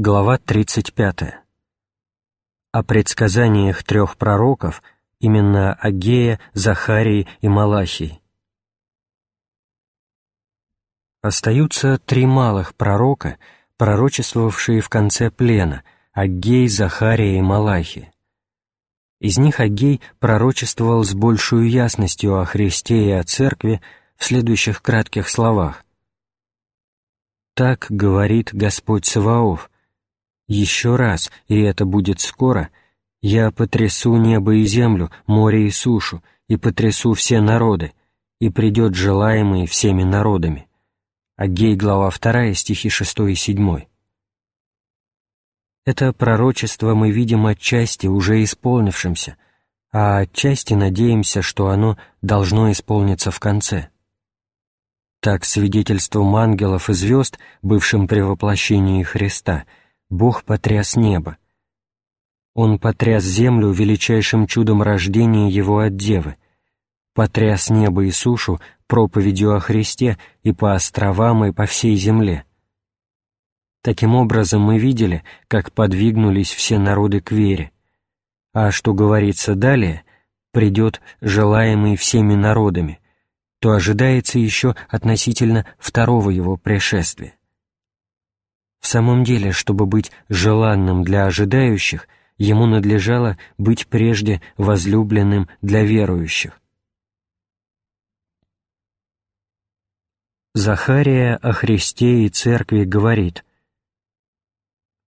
Глава 35. О предсказаниях трех пророков, именно Агея, Захарии и Малахии. Остаются три малых пророка, пророчествовавшие в конце плена – Аггей, Захария и Малахи. Из них Аггей пророчествовал с большей ясностью о Христе и о Церкви в следующих кратких словах. «Так говорит Господь Саваоф, еще раз, и это будет скоро, я потрясу небо и землю, море и сушу, и потрясу все народы, и придет желаемый всеми народами. Агей, глава 2, стихи 6 и 7. Это пророчество мы видим отчасти уже исполнившимся, а отчасти надеемся, что оно должно исполниться в конце. Так, свидетельством ангелов и звезд, бывшим при воплощении Христа – Бог потряс небо. Он потряс землю величайшим чудом рождения его от девы, потряс небо и сушу проповедью о Христе и по островам, и по всей земле. Таким образом мы видели, как подвигнулись все народы к вере. А что говорится далее, придет желаемый всеми народами, то ожидается еще относительно второго его пришествия. Самом деле, чтобы быть желанным для ожидающих, ему надлежало быть прежде возлюбленным для верующих. Захария о Христе и Церкви говорит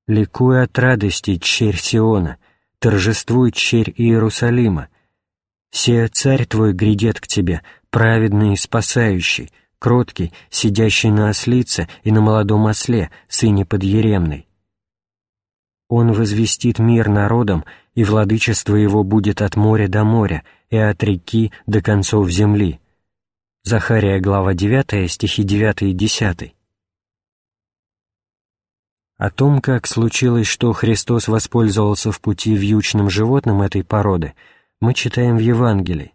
«Ликуй от радости, черь Сиона, торжествуй, черь Иерусалима, се царь твой грядет к тебе, праведный и спасающий, кроткий, сидящий на ослице и на молодом осле, сыне подъеремной. Он возвестит мир народам, и владычество его будет от моря до моря и от реки до концов земли». Захария, глава 9, стихи 9 и 10. О том, как случилось, что Христос воспользовался в пути вьючным животным этой породы, мы читаем в Евангелии.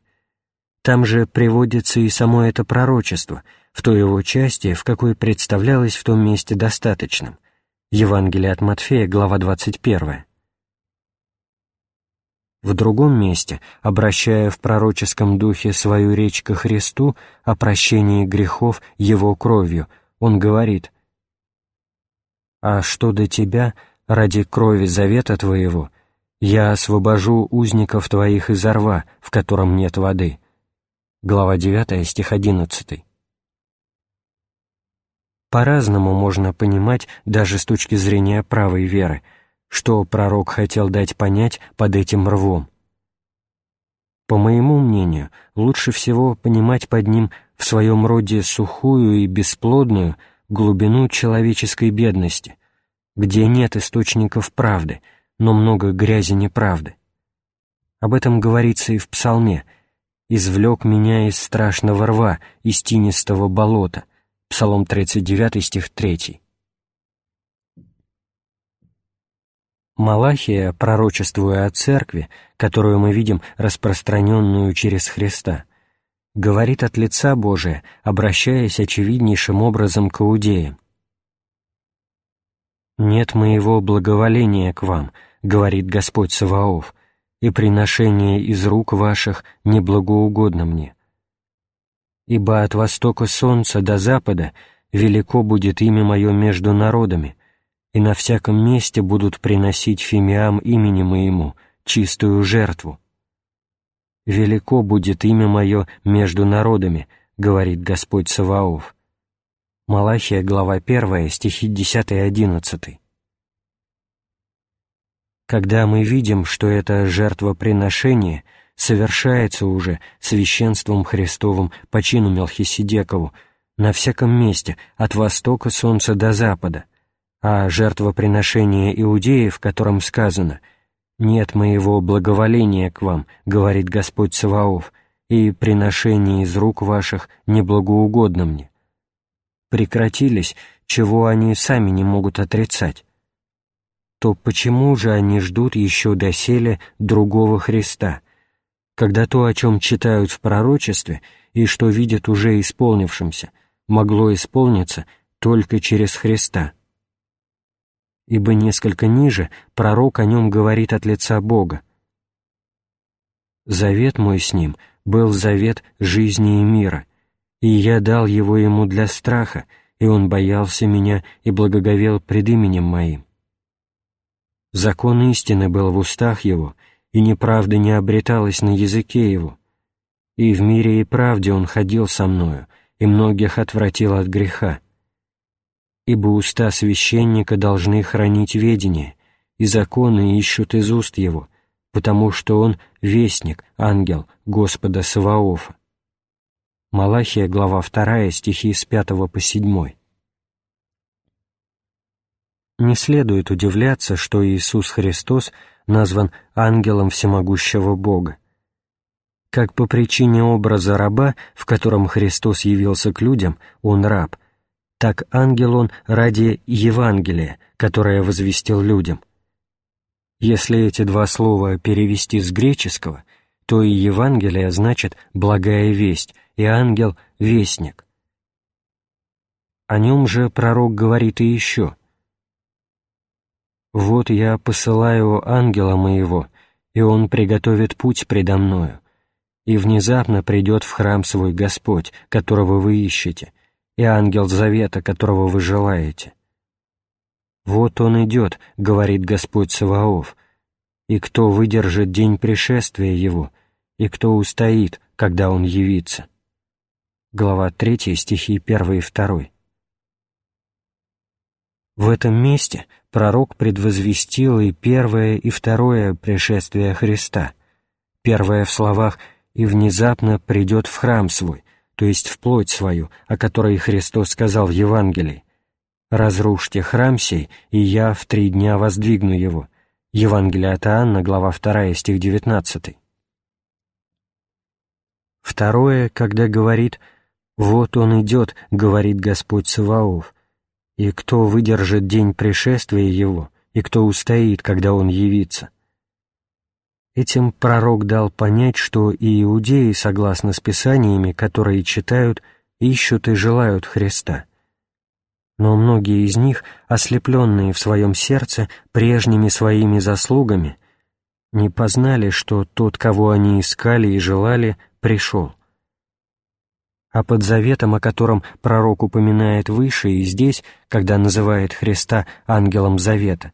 Там же приводится и само это пророчество, в той его части, в какой представлялось в том месте достаточным. Евангелие от Матфея, глава 21. В другом месте, обращая в пророческом духе свою речь ко Христу о прощении грехов Его кровью, он говорит «А что до Тебя, ради крови завета Твоего, я освобожу узников Твоих из рва, в котором нет воды» глава 9, стих 11. По-разному можно понимать, даже с точки зрения правой веры, что пророк хотел дать понять под этим рвом. По моему мнению, лучше всего понимать под ним в своем роде сухую и бесплодную глубину человеческой бедности, где нет источников правды, но много грязи неправды. Об этом говорится и в Псалме — извлек меня из страшного рва, из тинистого болота». Псалом 39, стих 3. Малахия, пророчествуя о церкви, которую мы видим распространенную через Христа, говорит от лица Божия, обращаясь очевиднейшим образом к иудеям. «Нет моего благоволения к вам», — говорит Господь Саваоф, и приношение из рук ваших неблагоугодно мне. Ибо от востока солнца до запада велико будет имя мое между народами, и на всяком месте будут приносить фимиам имени моему, чистую жертву. Велико будет имя мое между народами, говорит Господь Саваоф. Малахия, глава 1, стихи 10 и 11 когда мы видим, что это жертвоприношение совершается уже священством Христовым по чину Мелхиседекову на всяком месте, от востока солнца до запада, а жертвоприношение иудеев, в котором сказано «Нет моего благоволения к вам, — говорит Господь Саваоф, — и приношение из рук ваших неблагоугодно мне». Прекратились, чего они сами не могут отрицать то почему же они ждут еще доселе другого Христа, когда то, о чем читают в пророчестве и что видят уже исполнившимся, могло исполниться только через Христа? ибо несколько ниже пророк о нем говорит от лица Бога. «Завет мой с ним был завет жизни и мира, и я дал его ему для страха, и он боялся меня и благоговел пред именем моим. Закон истины был в устах его, и неправда не обреталась на языке его. И в мире и правде он ходил со мною, и многих отвратил от греха. Ибо уста священника должны хранить ведение, и законы ищут из уст его, потому что он — вестник, ангел Господа Саваофа. Малахия, глава 2, стихи с 5 по 7. Не следует удивляться, что Иисус Христос назван ангелом всемогущего Бога. Как по причине образа раба, в котором Христос явился к людям, он раб, так ангел он ради Евангелия, которое возвестил людям. Если эти два слова перевести с греческого, то и Евангелие значит «благая весть», и ангел — «вестник». О нем же пророк говорит и еще — «Вот я посылаю ангела моего, и он приготовит путь предо мною, и внезапно придет в храм свой Господь, которого вы ищете, и ангел завета, которого вы желаете. Вот он идет, — говорит Господь Саваоф, и кто выдержит день пришествия его, и кто устоит, когда он явится». Глава 3, стихи 1 и 2. В этом месте пророк предвозвестил и первое, и второе пришествие Христа. Первое в словах «и внезапно придет в храм свой», то есть в плоть свою, о которой Христос сказал в Евангелии. «Разрушьте храм сей, и я в три дня воздвигну его». Евангелие от Иоанна, глава 2, стих 19. Второе, когда говорит «Вот он идет», — говорит Господь Саваоф, и кто выдержит день пришествия его, и кто устоит, когда он явится. Этим пророк дал понять, что и иудеи, согласно с писаниями, которые читают, ищут и желают Христа. Но многие из них, ослепленные в своем сердце прежними своими заслугами, не познали, что тот, кого они искали и желали, пришел а под заветом, о котором пророк упоминает выше и здесь, когда называет Христа ангелом завета,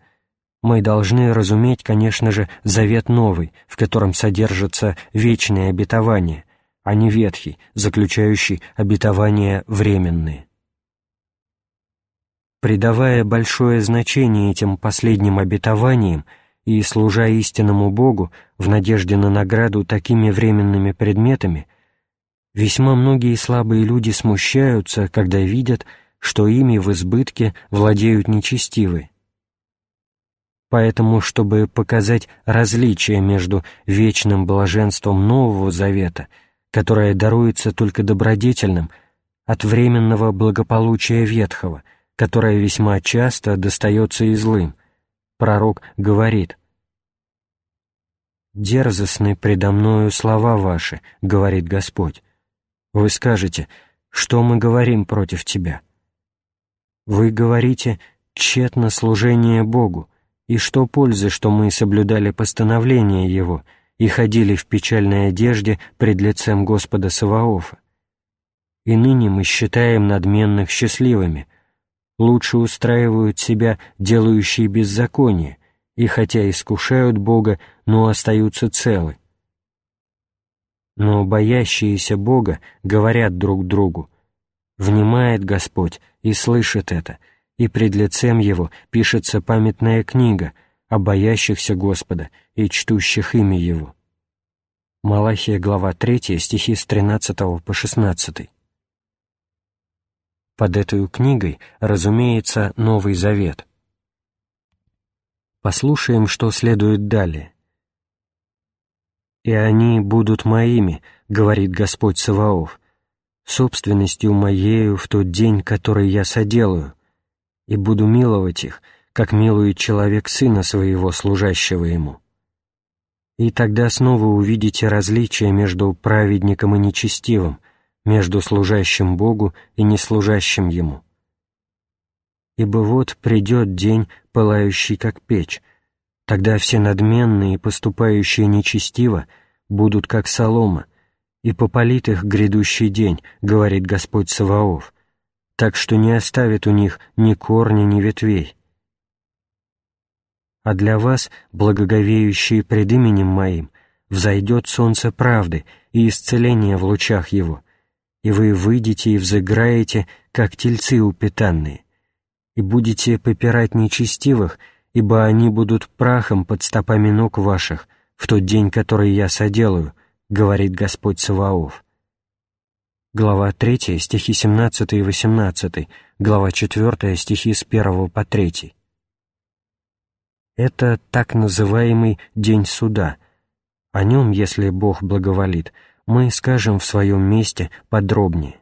мы должны разуметь, конечно же, завет новый, в котором содержится вечное обетование, а не ветхий, заключающий обетования временные. Придавая большое значение этим последним обетованиям и служа истинному Богу в надежде на награду такими временными предметами – Весьма многие слабые люди смущаются, когда видят, что ими в избытке владеют нечестивые. Поэтому, чтобы показать различие между вечным блаженством Нового Завета, которое даруется только добродетельным, от временного благополучия ветхого, которое весьма часто достается и злым, пророк говорит «Дерзостны предо мною слова ваши, — говорит Господь, вы скажете, что мы говорим против Тебя? Вы говорите, тщетно служение Богу, и что пользы, что мы соблюдали постановления Его и ходили в печальной одежде пред лицем Господа Саваофа. И ныне мы считаем надменных счастливыми, лучше устраивают себя делающие беззаконие, и хотя искушают Бога, но остаются целы. Но боящиеся Бога говорят друг другу, «Внимает Господь и слышит это, и пред лицем Его пишется памятная книга о боящихся Господа и чтущих имя Его». Малахия, глава 3, стихи с 13 по 16. Под этой книгой, разумеется, Новый Завет. Послушаем, что следует далее и они будут моими, говорит Господь Саваоф, собственностью моею в тот день, который я соделаю, и буду миловать их, как милует человек сына своего, служащего ему. И тогда снова увидите различие между праведником и нечестивым, между служащим Богу и неслужащим Ему. Ибо вот придет день, пылающий как печь, тогда все надменные и поступающие нечестиво будут как солома, и попалит их грядущий день, говорит Господь Саваоф, так что не оставит у них ни корня, ни ветвей. А для вас, благоговеющие пред именем Моим, взойдет солнце правды и исцеление в лучах его, и вы выйдете и взыграете, как тельцы упитанные, и будете попирать нечестивых, ибо они будут прахом под стопами ног ваших в тот день, который я соделаю, говорит Господь Саваоф. Глава 3, стихи 17 и 18, глава 4, стихи с 1 по 3. Это так называемый День Суда. О нем, если Бог благоволит, мы скажем в своем месте подробнее.